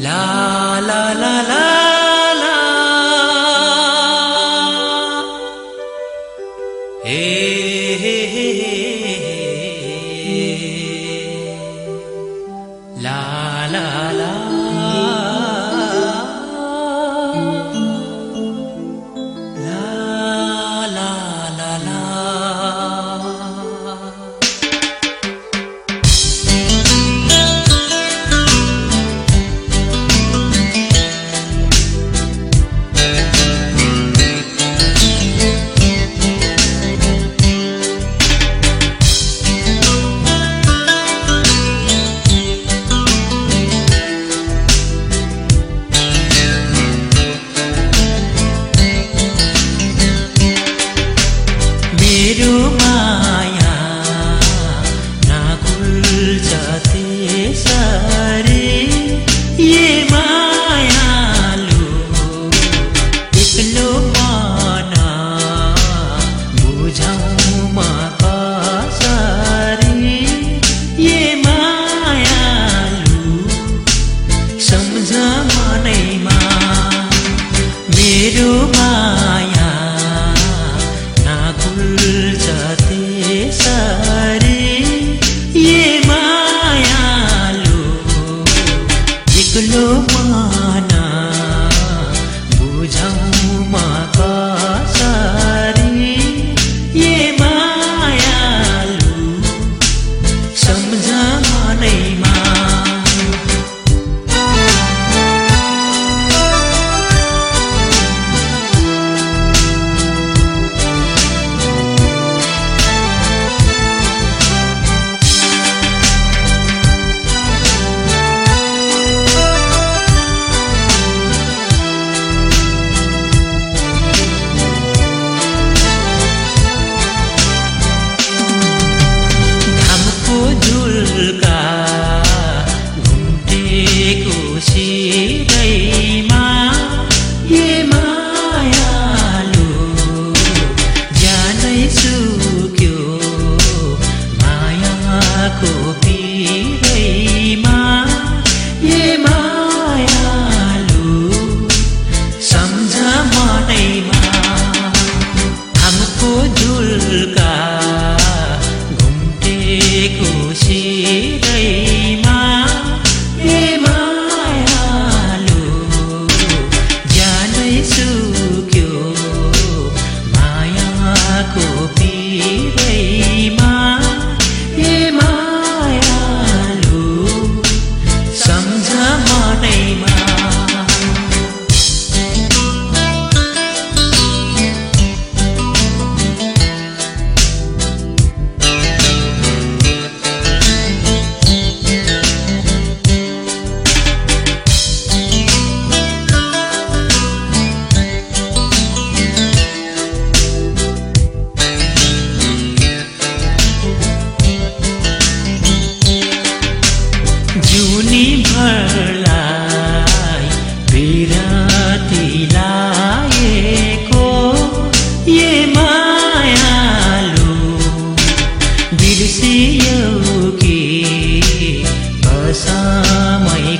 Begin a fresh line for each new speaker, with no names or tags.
La la la la Hey, hey, hey, hey. सिरैमा ये मायालु जानै सुक्यो मायाको पिरैमा ये मायालु सम्झ मनैमा हमको झुल्का घुम्टेको सिर Manitou सियौकी बसामै